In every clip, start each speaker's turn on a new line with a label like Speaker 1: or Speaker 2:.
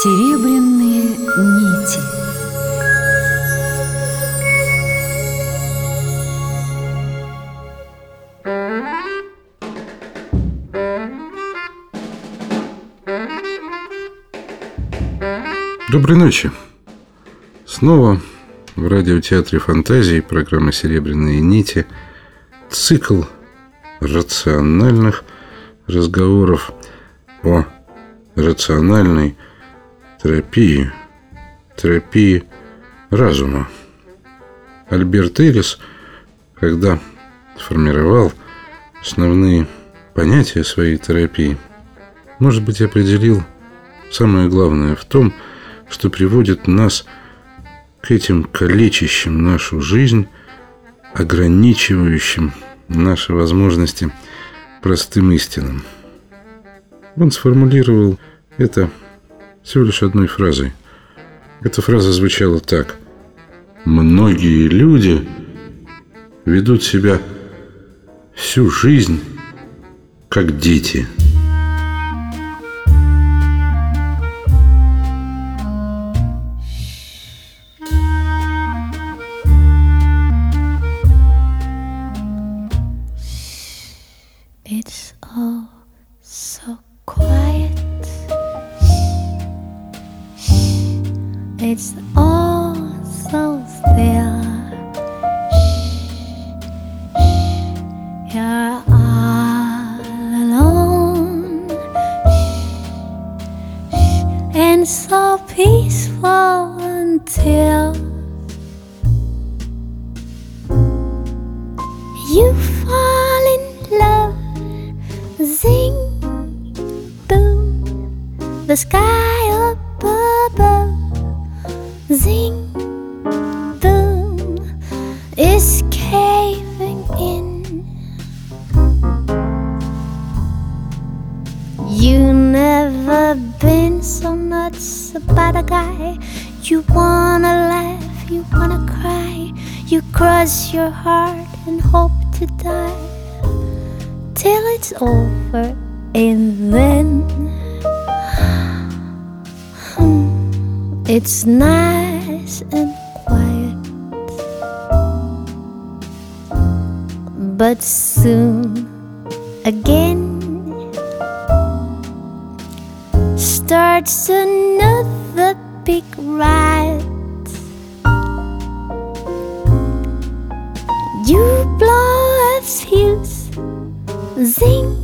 Speaker 1: Серебряные нити
Speaker 2: Доброй ночи. Снова в радиотеатре фантазии программа «Серебряные нити» цикл рациональных разговоров о рациональной терапии, терапии разума. Альберт Элис, когда сформировал основные понятия своей терапии, может быть, определил самое главное в том, что приводит нас к этим калечащим нашу жизнь, ограничивающим наши возможности простым истинам. Он сформулировал это всего лишь одной фразой. Эта фраза звучала так. Многие люди ведут себя всю жизнь как дети –
Speaker 3: soon again starts another big riot. You blow a fuse, zing,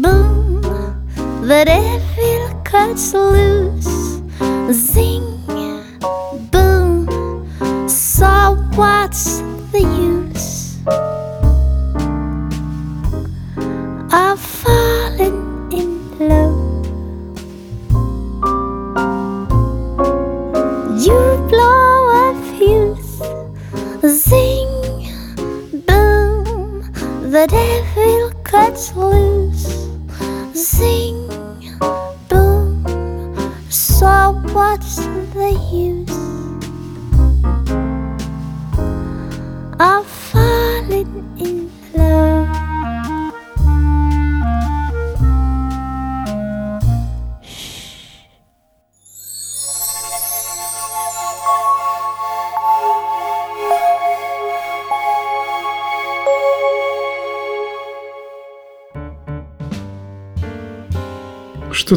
Speaker 3: boom, but the devil cuts loose zing,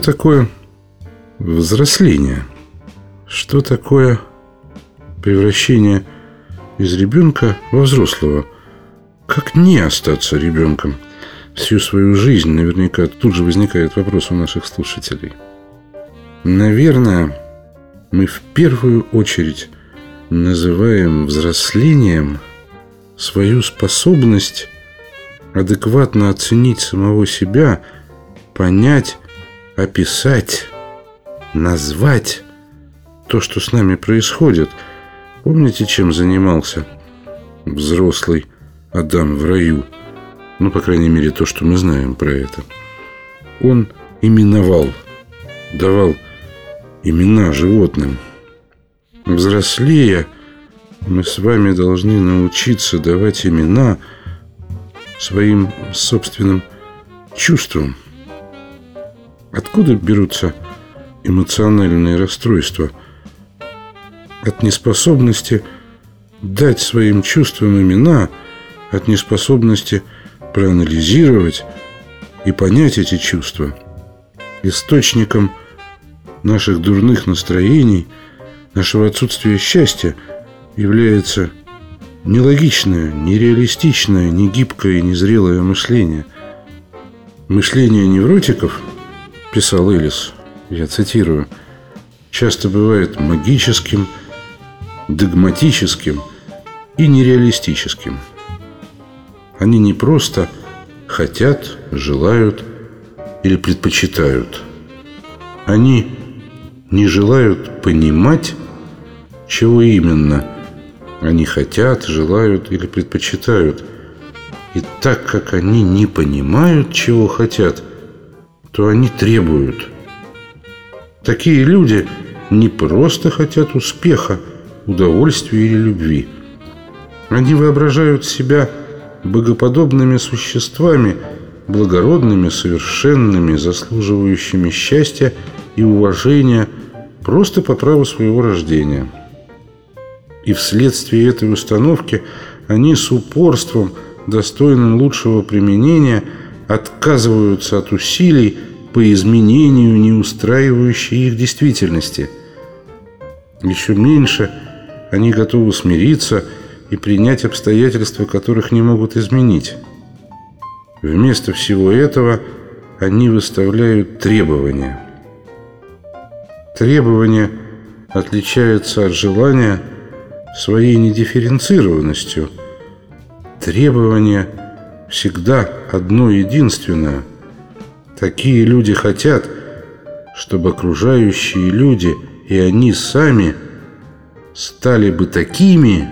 Speaker 2: такое взросление? Что такое превращение из ребенка во взрослого? Как не остаться ребенком всю свою жизнь? Наверняка тут же возникает вопрос у наших слушателей. Наверное, мы в первую очередь называем взрослением свою способность адекватно оценить самого себя, понять, описать, назвать то, что с нами происходит. Помните, чем занимался взрослый Адам в раю? Ну, по крайней мере, то, что мы знаем про это. Он именовал, давал имена животным. Взрослея, мы с вами должны научиться давать имена своим собственным чувствам. Откуда берутся эмоциональные расстройства. От неспособности дать своим чувствам имена, от неспособности проанализировать и понять эти чувства. Источником наших дурных настроений, нашего отсутствия счастья является нелогичное, нереалистичное, негибкое и незрелое мышление. Мышление невротиков, писал Элис, я цитирую, часто бывает магическим, догматическим и нереалистическим. Они не просто хотят, желают или предпочитают. Они не желают понимать, чего именно они хотят, желают или предпочитают. И так как они не понимают, чего хотят, то они требуют. Такие люди не просто хотят успеха, удовольствия или любви. Они воображают себя богоподобными существами, благородными, совершенными, заслуживающими счастья и уважения просто по праву своего рождения. И вследствие этой установки они с упорством, достойным лучшего применения, отказываются от усилий по изменению неустраивающей их действительности. Еще меньше они готовы смириться и принять обстоятельства, которых не могут изменить. Вместо всего этого они выставляют требования. Требования отличаются от желания своей недифференцированностью. Требование всегда одно единственное. Такие люди хотят, чтобы окружающие люди и они сами стали бы такими,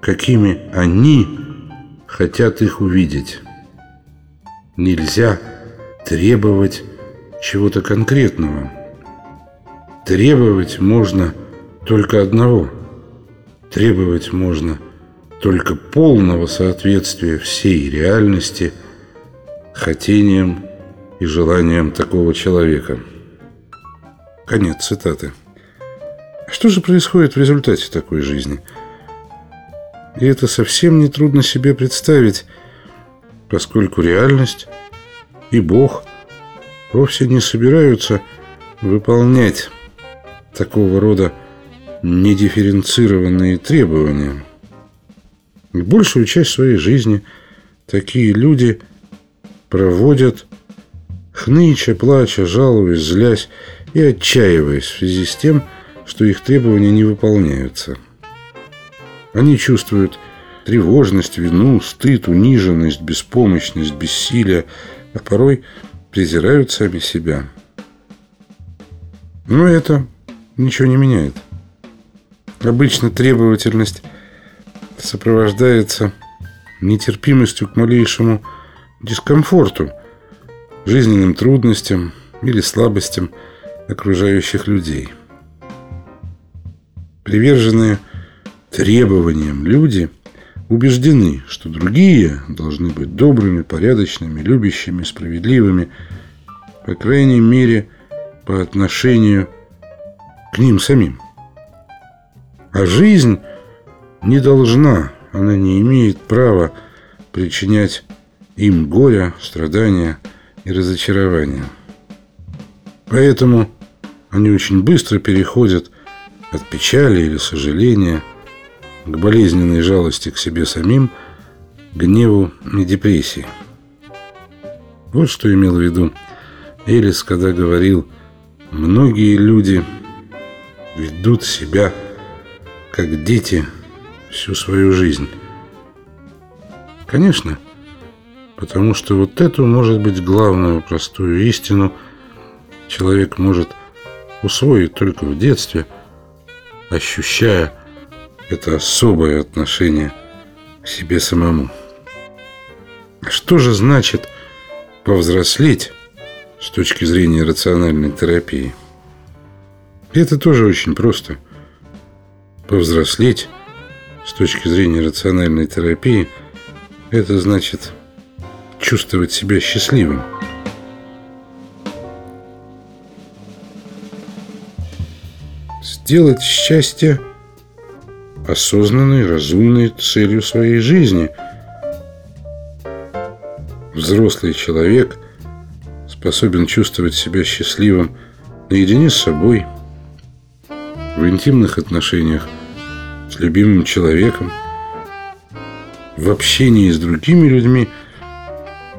Speaker 2: какими они хотят их увидеть. Нельзя требовать чего-то конкретного. Требовать можно только одного. Требовать можно только полного соответствия всей реальности хотениям и желаниям такого человека. Конец цитаты. Что же происходит в результате такой жизни? И это совсем не трудно себе представить, поскольку реальность и Бог вовсе не собираются выполнять такого рода недифференцированные требования. И большую часть своей жизни такие люди проводят хныча, плача, жалуясь, злясь и отчаиваясь в связи с тем, что их требования не выполняются. Они чувствуют тревожность, вину, стыд, униженность, беспомощность, бессилие, а порой презирают сами себя. Но это ничего не меняет. Обычно требовательность сопровождается нетерпимостью к малейшему дискомфорту, жизненным трудностям или слабостям окружающих людей. Приверженные требованиям люди убеждены, что другие должны быть добрыми, порядочными, любящими, справедливыми, по крайней мере, по отношению к ним самим. А жизнь не должна, она не имеет права причинять им горе, страдания и разочарования. Поэтому они очень быстро переходят от печали или сожаления к болезненной жалости к себе самим, гневу и депрессии. Вот что имел в виду Элис, когда говорил «Многие люди ведут себя как дети всю свою жизнь. Конечно, потому что вот эту, может быть, главную простую истину человек может усвоить только в детстве, ощущая это особое отношение к себе самому. Что же значит повзрослеть с точки зрения рациональной терапии? Это тоже очень просто – повзрослеть с точки зрения рациональной терапии, это значит чувствовать себя счастливым. сделать счастье осознанной, разумной целью своей жизни. Взрослый человек способен чувствовать себя счастливым наедине с собой, в интимных отношениях с любимым человеком, в общении с другими людьми,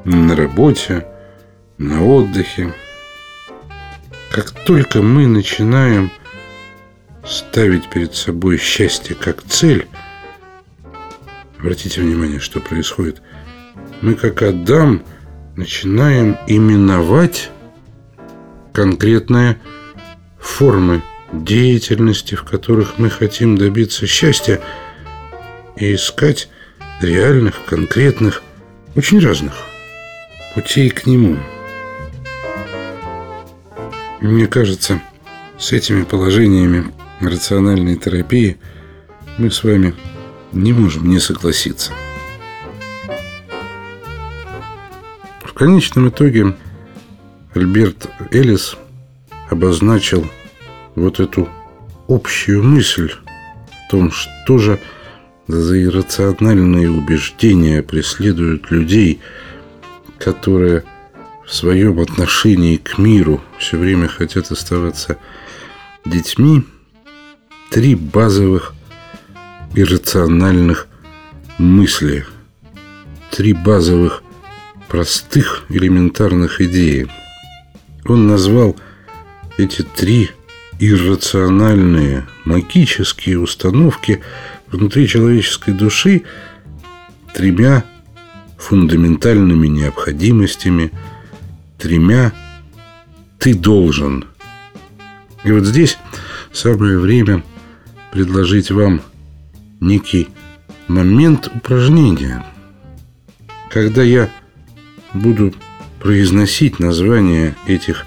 Speaker 2: на работе, на отдыхе. Как только мы начинаем ставить перед собой счастье как цель, обратите внимание, что происходит, мы как Адам начинаем именовать конкретные формы деятельности, в которых мы хотим добиться счастья и искать реальных, конкретных, очень разных путей к нему. Мне кажется, с этими положениями рациональной терапии мы с вами не можем не согласиться. В конечном итоге Альберт Элис обозначил вот эту общую мысль о том, что же за иррациональные убеждения преследуют людей, которые в своем отношении к миру все время хотят оставаться детьми, три базовых иррациональных мысли, три базовых простых элементарных идеи. Он назвал эти три иррациональные, магические установки внутри человеческой души тремя фундаментальными необходимостями, тремя «ты должен». И вот здесь самое время предложить вам некий момент упражнения. Когда я буду произносить название этих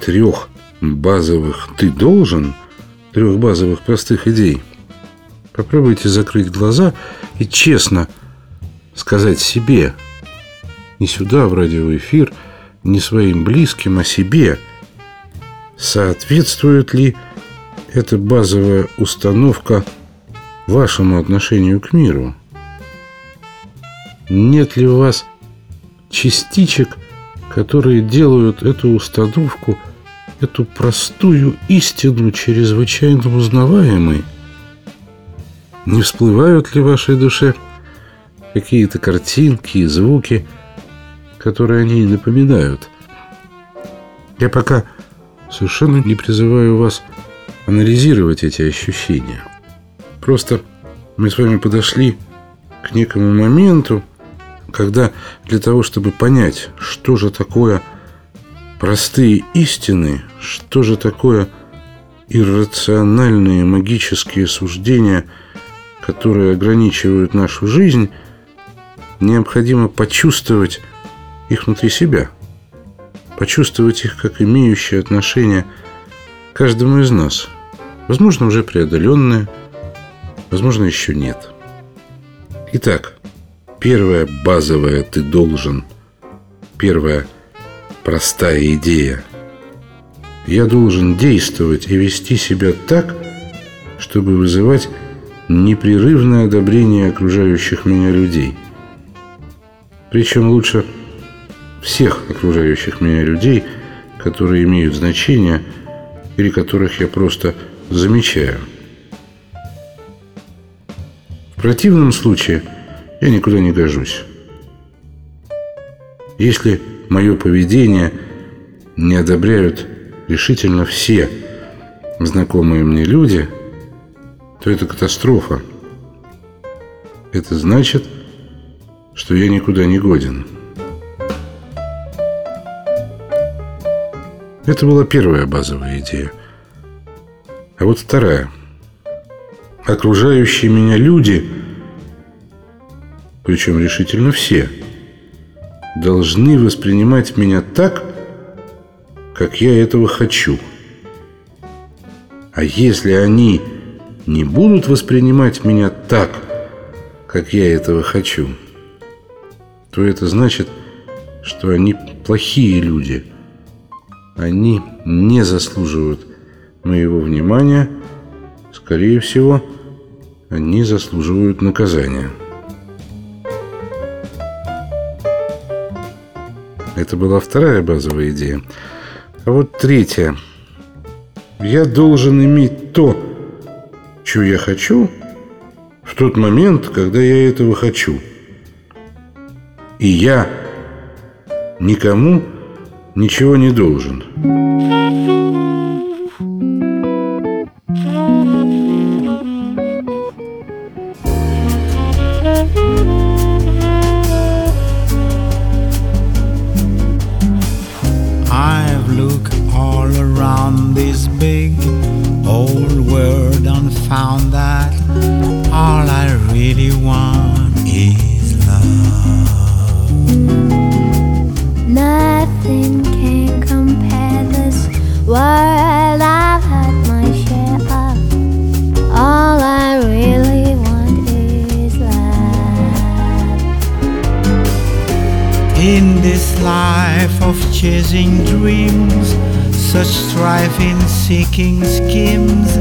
Speaker 2: трех базовых «ты должен», трех базовых простых идей, попробуйте закрыть глаза и честно сказать себе, не сюда в радиоэфир, не своим близким, а себе, соответствует ли эта базовая установка вашему отношению к миру? Нет ли у вас частичек, которые делают эту установку – эту простую истину чрезвычайно узнаваемой? Не всплывают ли в вашей душе какие-то картинки и звуки, которые они напоминают? Я пока совершенно не призываю вас анализировать эти ощущения. Просто мы с вами подошли к некому моменту, когда для того, чтобы понять, что же такое – Простые истины, что же такое иррациональные магические суждения, которые ограничивают нашу жизнь, необходимо почувствовать их внутри себя, почувствовать их как имеющие отношение к каждому из нас. Возможно, уже преодоленные, возможно, еще нет. Итак, первое базовое «ты должен», первое – простая идея. Я должен действовать и вести себя так, чтобы вызывать непрерывное одобрение окружающих меня людей. Причем лучше всех окружающих меня людей, которые имеют значение или которых я просто замечаю. В противном случае я никуда не гожусь. Если мое поведение не одобряют решительно все знакомые мне люди, то это катастрофа. Это значит, что я никуда не годен. Это была первая базовая идея. А вот вторая. Окружающие меня люди, причем решительно все – должны воспринимать меня так, как я этого хочу. А если они не будут воспринимать меня так, как я этого хочу, то это значит, что они плохие люди. Они не заслуживают моего внимания. Скорее всего, они заслуживают наказания. Это была вторая базовая идея. А вот третья. Я должен иметь то, чего я хочу, в тот момент, когда я этого хочу. И я никому ничего не должен.
Speaker 1: seeking schemes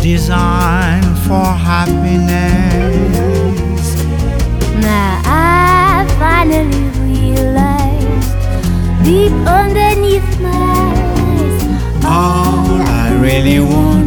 Speaker 1: designed for happiness.
Speaker 3: Now I finally realized deep underneath my eyes
Speaker 1: all I really want.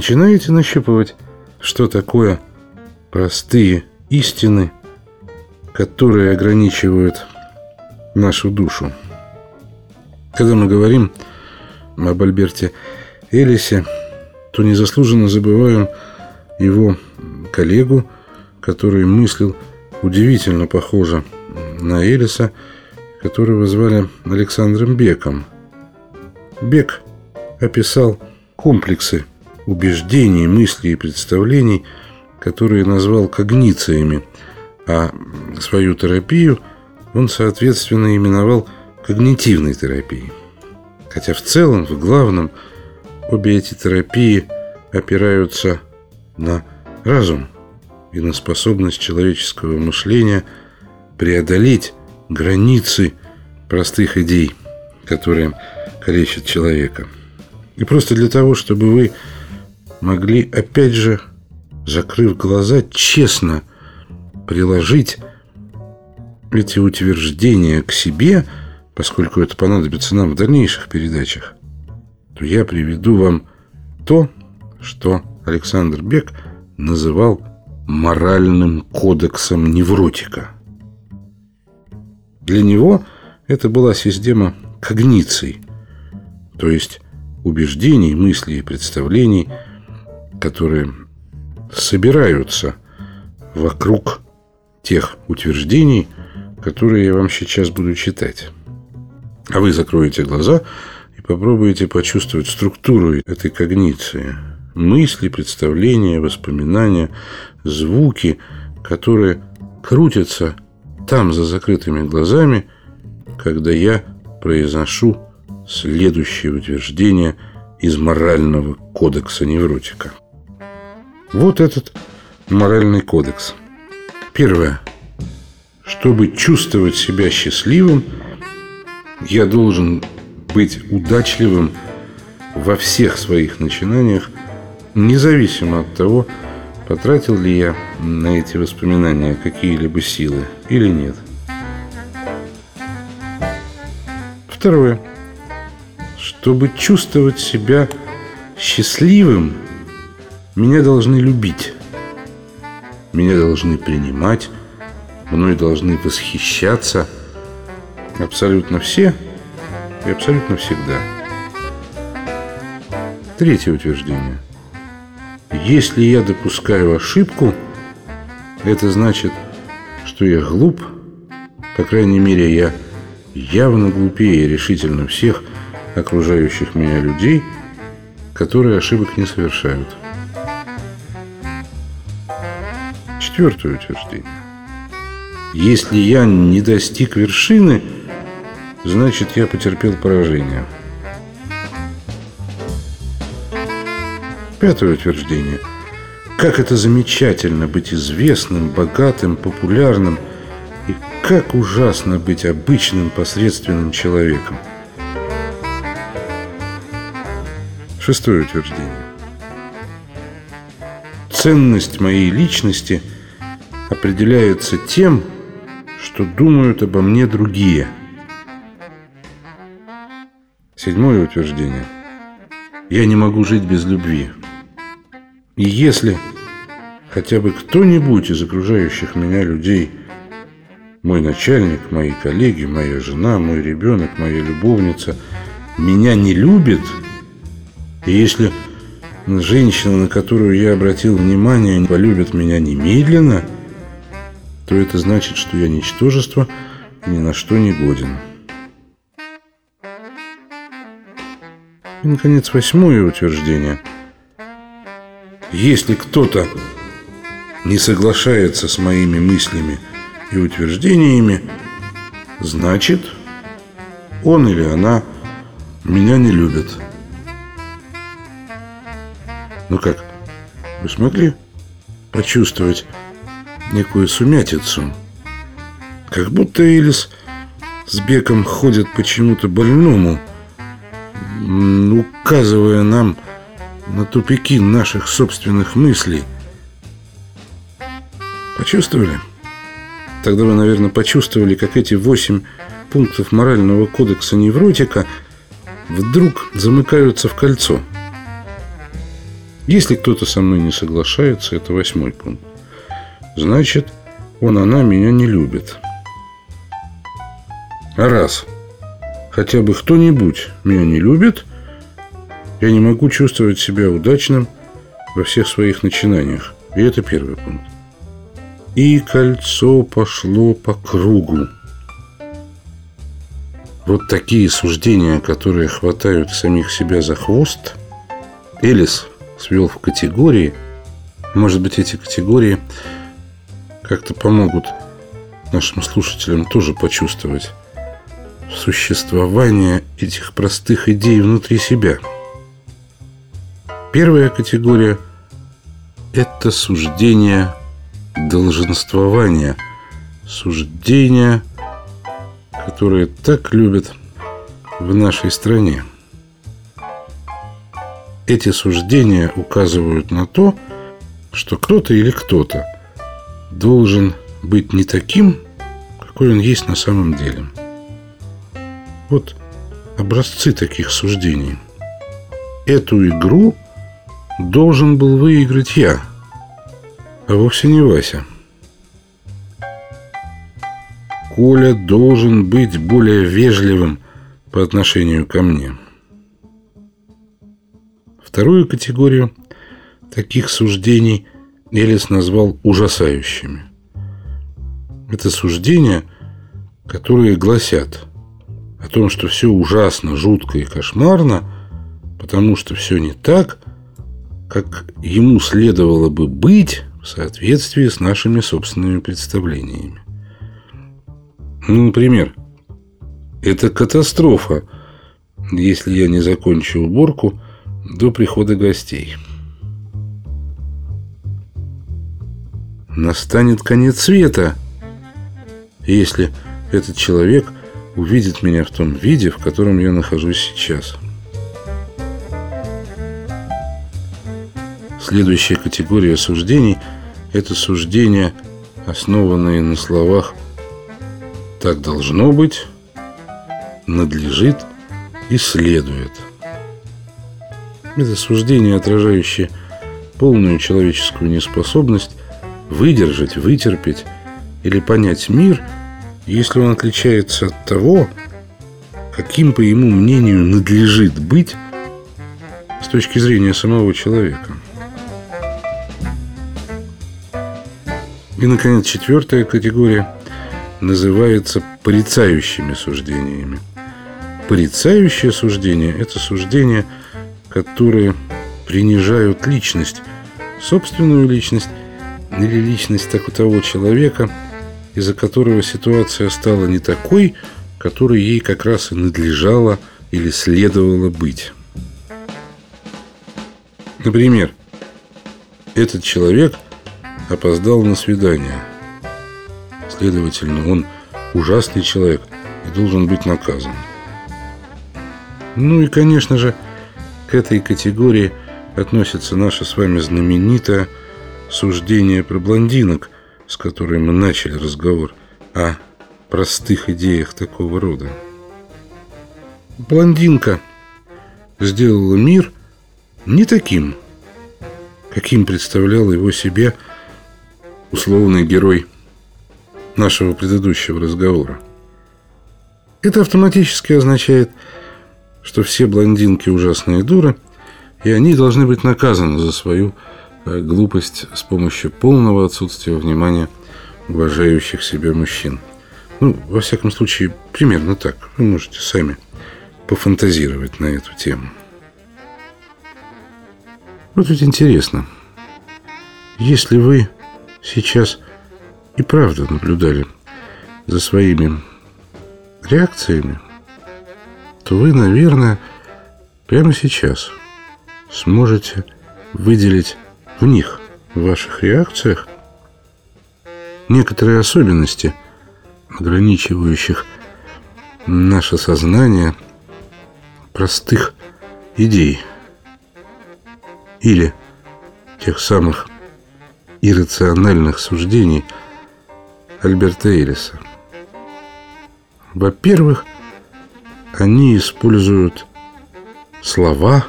Speaker 2: начинаете нащупывать, что такое простые истины, которые ограничивают нашу душу. Когда мы говорим об Альберте Элисе, то незаслуженно забываем его коллегу, который мыслил удивительно похоже на Элиса, которого звали Александром Беком. Бек описал комплексы убеждений, мыслей и представлений, которые назвал когнициями, а свою терапию он, соответственно, именовал когнитивной терапией. Хотя в целом, в главном, обе эти терапии опираются на разум и на способность человеческого мышления преодолеть границы простых идей, которые калечат человека. И просто для того, чтобы вы могли, опять же, закрыв глаза, честно приложить эти утверждения к себе, поскольку это понадобится нам в дальнейших передачах, то я приведу вам то, что Александр Бек называл моральным кодексом невротика. Для него это была система когниций, то есть убеждений, мыслей и представлений, которые собираются вокруг тех утверждений, которые я вам сейчас буду читать. А вы закроете глаза и попробуете почувствовать структуру этой когниции. Мысли, представления, воспоминания, звуки, которые крутятся там за закрытыми глазами, когда я произношу следующее утверждение из морального кодекса невротика. Вот этот моральный кодекс. Первое. Чтобы чувствовать себя счастливым, я должен быть удачливым во всех своих начинаниях, независимо от того, потратил ли я на эти воспоминания какие-либо силы или нет. Второе. Чтобы чувствовать себя счастливым, меня должны любить. Меня должны принимать, мной должны восхищаться абсолютно все и абсолютно всегда. Третье утверждение. Если я допускаю ошибку, это значит, что я глуп, по крайней мере, я явно глупее решительно всех окружающих меня людей, которые ошибок не совершают. Четвертое утверждение. Если я не достиг вершины, значит, я потерпел поражение. Пятое утверждение. Как это замечательно быть известным, богатым, популярным – и как ужасно быть обычным посредственным человеком. Шестое утверждение. Ценность моей личности определяется тем, что думают обо мне другие. Седьмое утверждение. Я не могу жить без любви. И если хотя бы кто-нибудь из окружающих меня людей – мой начальник, мои коллеги, моя жена, мой ребенок, моя любовница меня не любит, и если женщина, на которую я обратил внимание, полюбит меня немедленно, то это значит, что я ничтожество и ни на что не годен. И, наконец, восьмое утверждение. Если кто-то не соглашается с моими мыслями и утверждениями, значит, он или она меня не любит. Ну как, вы смогли почувствовать некую сумятицу? Как будто Элис с Беком ходят почему-то больному, указывая нам на тупики наших собственных мыслей. Почувствовали? Тогда вы, наверное, почувствовали, как эти восемь пунктов морального кодекса невротика вдруг замыкаются в кольцо. Если кто-то со мной не соглашается, это восьмой пункт. Значит, он, она меня не любит. А раз хотя бы кто-нибудь меня не любит, я не могу чувствовать себя удачным во всех своих начинаниях. И это первый пункт. И кольцо пошло по кругу. Вот такие суждения, которые хватают самих себя за хвост, Элис свел в категории. Может быть, эти категории как-то помогут нашим слушателям тоже почувствовать существование этих простых идей внутри себя. Первая категория – это суждение долженствования, суждения, которые так любят в нашей стране. Эти суждения указывают на то, что кто-то или кто-то должен быть не таким, какой он есть на самом деле. Вот образцы таких суждений. Эту игру должен был выиграть я, а вовсе не Вася. Коля должен быть более вежливым по отношению ко мне. Вторую категорию таких суждений Элис назвал ужасающими. Это суждения, которые гласят о том, что все ужасно, жутко и кошмарно, потому что все не так, как ему следовало бы быть в соответствии с нашими собственными представлениями. Ну, например, это катастрофа, если я не закончу уборку до прихода гостей. Настанет конец света, если этот человек увидит меня в том виде, в котором я нахожусь сейчас. Следующая категория суждений – это суждения, основанные на словах «так должно быть», «надлежит» и «следует». Это суждение, отражающее полную человеческую неспособность выдержать, вытерпеть или понять мир, если он отличается от того, каким, по ему мнению, надлежит быть с точки зрения самого человека. И, наконец, четвертая категория называется порицающими суждениями. Порицающее суждение – это суждения, которые принижают личность, собственную личность или личность так того человека, из-за которого ситуация стала не такой, которой ей как раз и надлежало или следовало быть. Например, этот человек опоздал на свидание. Следовательно, он ужасный человек и должен быть наказан. Ну и, конечно же, к этой категории относится наша с вами знаменитая суждение про блондинок, с которой мы начали разговор о простых идеях такого рода. Блондинка сделала мир не таким, каким представлял его себе условный герой нашего предыдущего разговора. Это автоматически означает, что все блондинки ужасные дуры, и они должны быть наказаны за свою глупость с помощью полного отсутствия внимания уважающих себя мужчин. Ну, во всяком случае, примерно так. Вы можете сами пофантазировать на эту тему. Вот ведь интересно. Если вы сейчас и правда наблюдали за своими реакциями, то вы, наверное, прямо сейчас сможете выделить в них, в ваших реакциях, некоторые особенности, ограничивающих наше сознание простых идей или тех самых иррациональных суждений Альберта Элиса. Во-первых, они используют слова,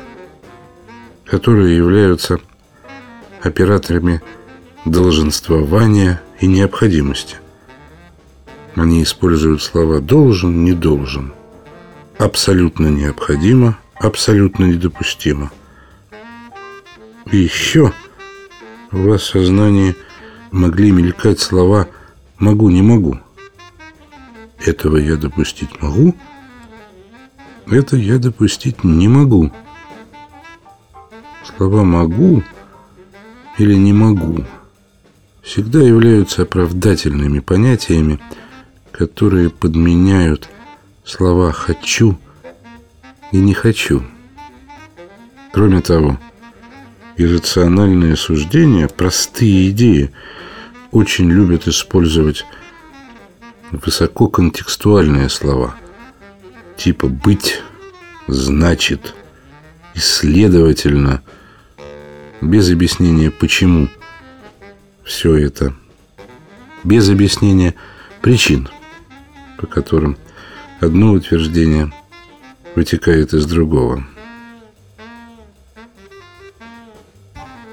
Speaker 2: которые являются операторами долженствования и необходимости. Они используют слова «должен», «не должен», «абсолютно необходимо», «абсолютно недопустимо». И еще в вас сознании могли мелькать слова «могу, не могу». Этого я допустить могу, Это я допустить не могу. Слова «могу» или «не могу» всегда являются оправдательными понятиями, которые подменяют слова «хочу» и «не хочу». Кроме того, иррациональные суждения, простые идеи, очень любят использовать высококонтекстуальные слова, типа «быть», «значит», и «следовательно», без объяснения «почему» все это, без объяснения причин, по которым одно утверждение вытекает из другого.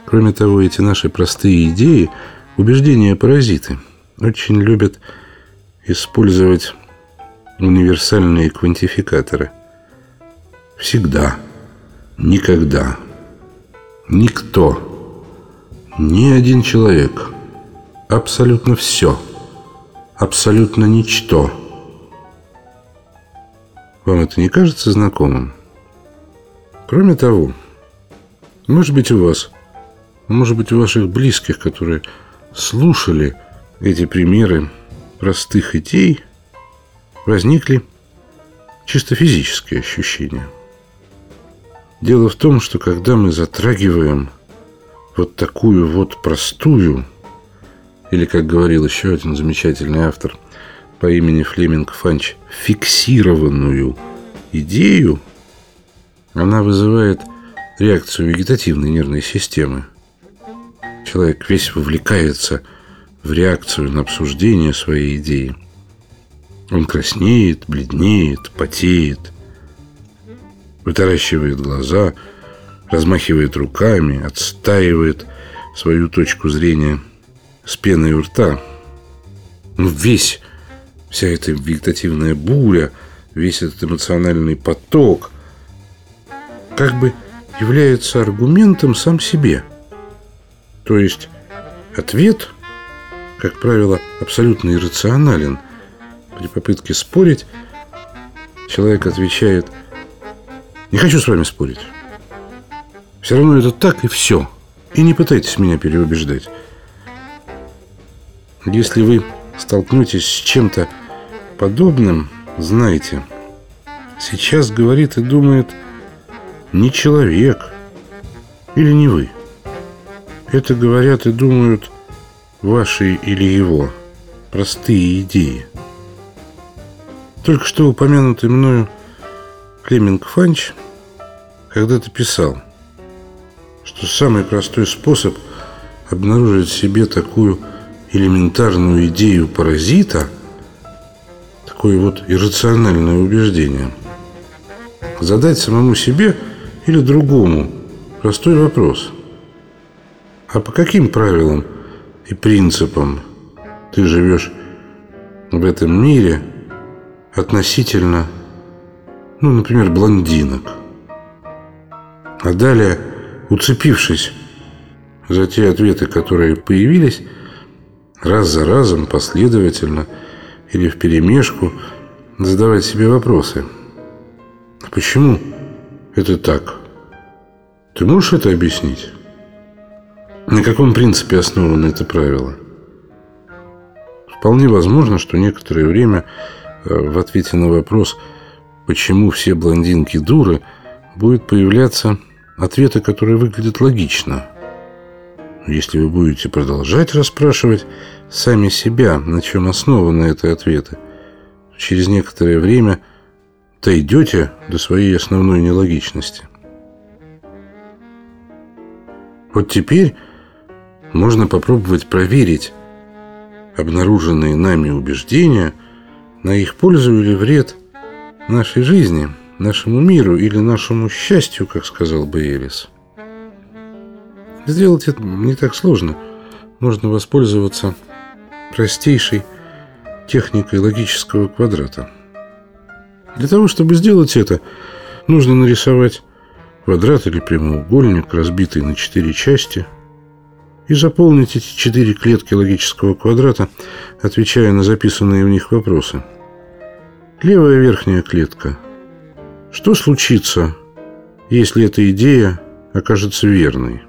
Speaker 2: Кроме того, эти наши простые идеи, убеждения-паразиты, очень любят использовать универсальные квантификаторы. Всегда, никогда, никто, ни один человек, абсолютно все, абсолютно ничто. Вам это не кажется знакомым? Кроме того, может быть у вас, может быть у ваших близких, которые слушали эти примеры простых идей возникли чисто физические ощущения. Дело в том, что когда мы затрагиваем вот такую вот простую, или, как говорил еще один замечательный автор по имени Флеминг Фанч, фиксированную идею, она вызывает реакцию вегетативной нервной системы. Человек весь вовлекается в реакцию на обсуждение своей идеи. Он краснеет, бледнеет, потеет, вытаращивает глаза, размахивает руками, отстаивает свою точку зрения с пеной у рта. Ну, весь, вся эта вегетативная буря, весь этот эмоциональный поток как бы является аргументом сам себе. То есть ответ – как правило, абсолютно иррационален. При попытке спорить человек отвечает «Не хочу с вами спорить. Все равно это так и все. И не пытайтесь меня переубеждать». Если вы столкнетесь с чем-то подобным, знайте, сейчас говорит и думает не человек или не вы. Это говорят и думают ваши или его простые идеи. Только что упомянутый мною Клеминг Фанч когда-то писал, что самый простой способ обнаружить в себе такую элементарную идею паразита, такое вот иррациональное убеждение, задать самому себе или другому простой вопрос. А по каким правилам – и принципам ты живешь в этом мире относительно, ну, например, блондинок. А далее, уцепившись за те ответы, которые появились, раз за разом, последовательно или вперемешку, задавать себе вопросы. А почему это так? Ты можешь это объяснить? На каком принципе основано это правило? Вполне возможно, что некоторое время э, в ответе на вопрос, почему все блондинки дуры, будет появляться ответы, которые выглядят логично. Если вы будете продолжать расспрашивать сами себя, на чем основаны эти ответы, через некоторое время дойдете до своей основной нелогичности. Вот теперь можно попробовать проверить обнаруженные нами убеждения на их пользу или вред нашей жизни, нашему миру или нашему счастью, как сказал бы Элис. Сделать это не так сложно. Можно воспользоваться простейшей техникой логического квадрата. Для того, чтобы сделать это, нужно нарисовать квадрат или прямоугольник, разбитый на четыре части – и заполнить эти четыре клетки логического квадрата, отвечая на записанные в них вопросы. Левая верхняя клетка. Что случится, если эта идея окажется верной?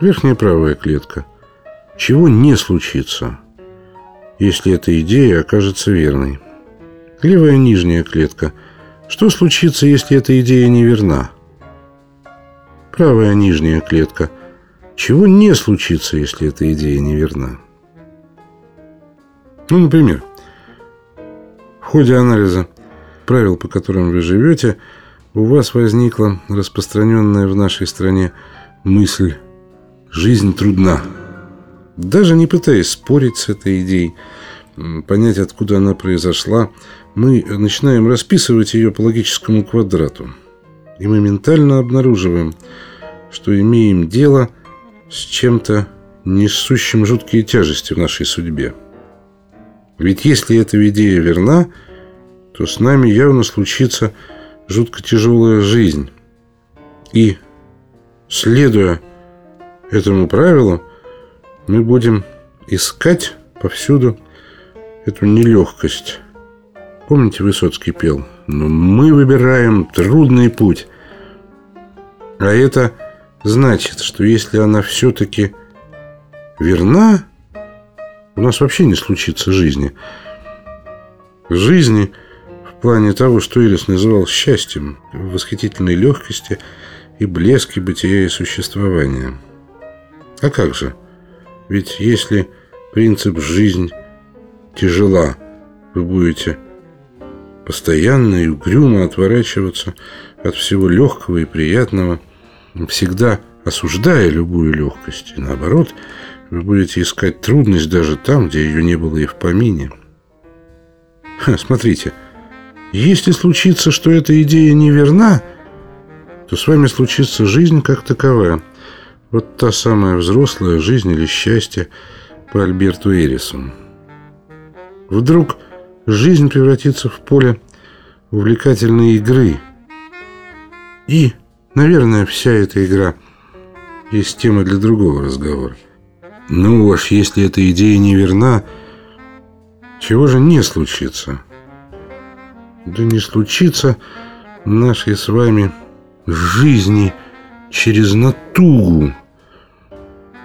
Speaker 2: Верхняя правая клетка. Чего не случится, если эта идея окажется верной? Левая нижняя клетка. Что случится, если эта идея неверна? Правая нижняя клетка. Чего не случится, если эта идея неверна? Ну, например, ходе анализа правил, по которым вы живете, у вас возникла распространенная в нашей стране мысль «жизнь трудна». Даже не пытаясь спорить с этой идеей, понять, откуда она произошла, мы начинаем расписывать ее по логическому квадрату. И моментально обнаруживаем, что имеем дело с чем-то несущим жуткие тяжести в нашей судьбе. Ведь если эта идея верна, то с нами явно случится жутко тяжелая жизнь. И, следуя этому правилу, мы будем искать повсюду эту нелегкость. Помните, Высоцкий пел? Но мы выбираем трудный путь. А это значит, что если она все-таки верна, у нас вообще не случится жизни. Жизни в плане того, что Элис называл счастьем, восхитительной легкости и блеске бытия и существования. А как же? Ведь если принцип «жизнь тяжела», вы будете постоянно и угрюмо отворачиваться от всего легкого и приятного, всегда осуждая любую легкость, и наоборот, вы будете искать трудность даже там, где ее не было и в помине. Ха, смотрите, если случится, что эта идея неверна, то с вами случится жизнь как таковая – вот та самая взрослая жизнь или счастье по Альберту Эрису. Вдруг жизнь превратится в поле увлекательной игры. И, наверное, вся эта игра есть тема для другого разговора. Ну уж, если эта идея неверна, чего же не случится? Да не случится нашей с вами жизни через натугу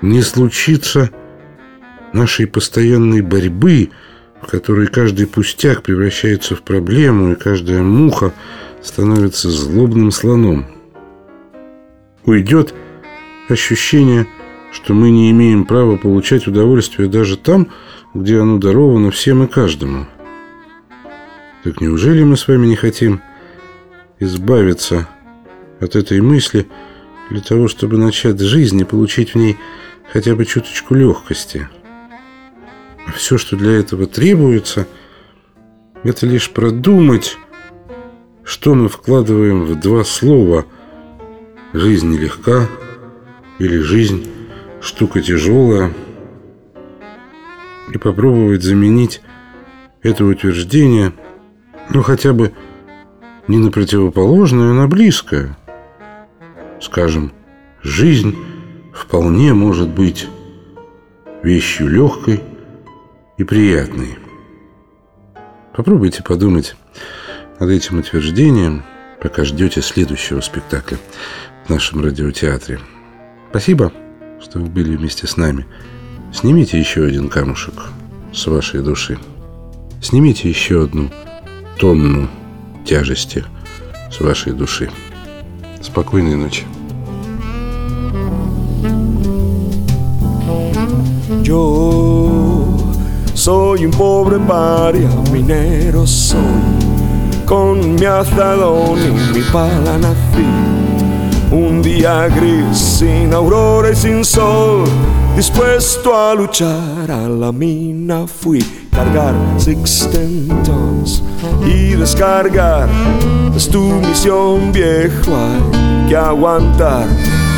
Speaker 2: не случится нашей постоянной борьбы, в которой каждый пустяк превращается в проблему, и каждая муха становится злобным слоном. Уйдет ощущение, что мы не имеем права получать удовольствие даже там, где оно даровано всем и каждому. Так неужели мы с вами не хотим избавиться от этой мысли для того, чтобы начать жизнь и получить в ней хотя бы чуточку легкости. А все, что для этого требуется, это лишь продумать, что мы вкладываем в два слова «жизнь нелегка» или «жизнь штука тяжелая» и попробовать заменить это утверждение, ну, хотя бы не на противоположное, а на близкое. Скажем, жизнь вполне может быть вещью легкой и приятной. Попробуйте подумать над этим утверждением, пока ждете следующего спектакля в нашем радиотеатре. Спасибо, что вы были вместе с нами. Снимите еще один камушек с вашей души. Снимите еще одну тонну тяжести с вашей души. Спокойной ночи.
Speaker 4: Yo soy un pobre paria, minero soy, con mi azadón y mi pala nací. Un día gris, sin aurora y sin sol, dispuesto a luchar a la mina fui, cargar sixteen tons y descargar. Es tu misión, viejo, hay que aguantar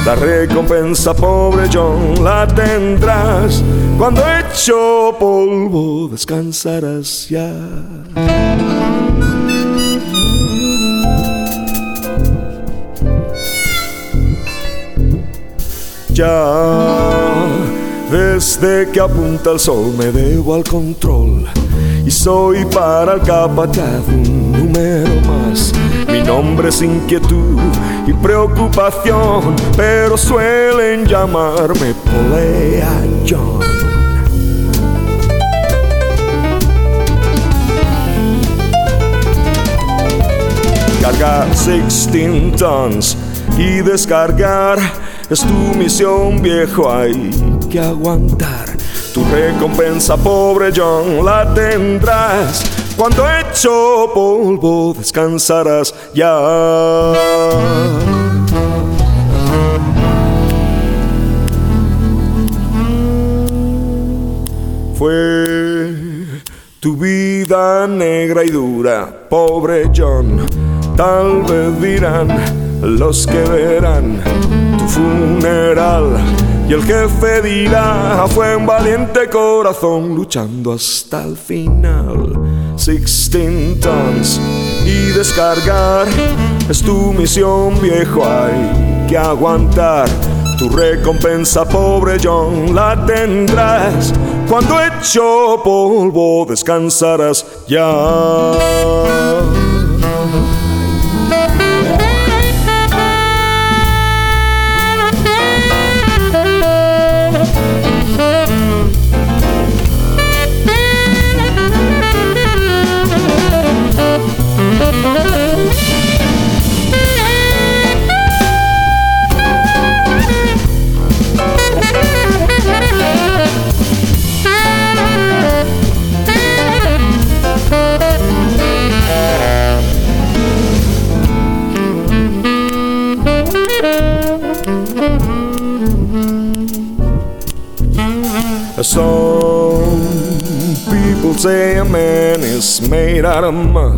Speaker 4: la recompensa, pobre John, la tendrás cuando hecho polvo descansarás ya. Ya, desde que apunta el sol me debo al control y soy para el capataz un número más. Mi nombre es inquietud y preocupación, pero suelen llamarme Polea John. Cargar 16 tons y descargar es tu misión, viejo, hay que aguantar. Tu recompensa, pobre John, la tendrás. Cuando hecho polvo descansarás ya. Fue tu vida negra y dura, pobre John. Tal vez dirán los que verán tu funeral. Y el jefe dirá, fue un valiente corazón luchando hasta el final. Sixteen tons y descargar es tu misión, viejo, hay que aguantar. Tu recompensa, pobre John, la tendrás. Cuando hecho polvo descansarás ya. Say a man is made out of mud.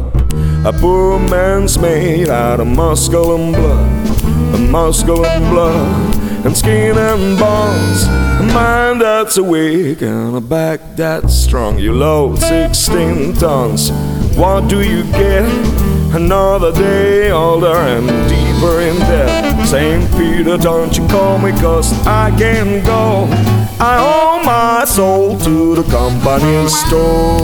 Speaker 4: A poor man's made out of muscle and blood. A muscle and blood. And skin and bones. A mind that's awake and a back that's strong. You load 16 tons. What do you get? Another day older and deeper in debt. St. Peter, don't you call me, cause I can't go. I owe my soul to the company store.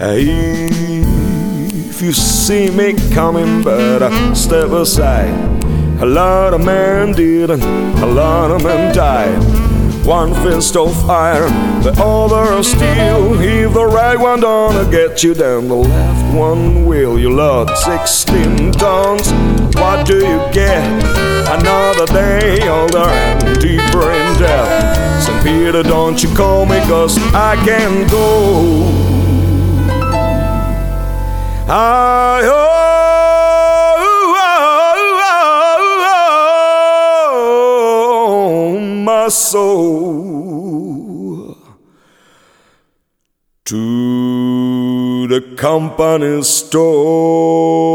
Speaker 4: If you see me coming, better step aside. A lot of men didn't, a lot of men died. One fist of iron, the other of steel. If the right one don't get you, then the left one will. You load 16 tons, what do you get? Another day older and deeper in debt. St. Peter, don't you call me, cause I can't go. I owe my soul to the company store.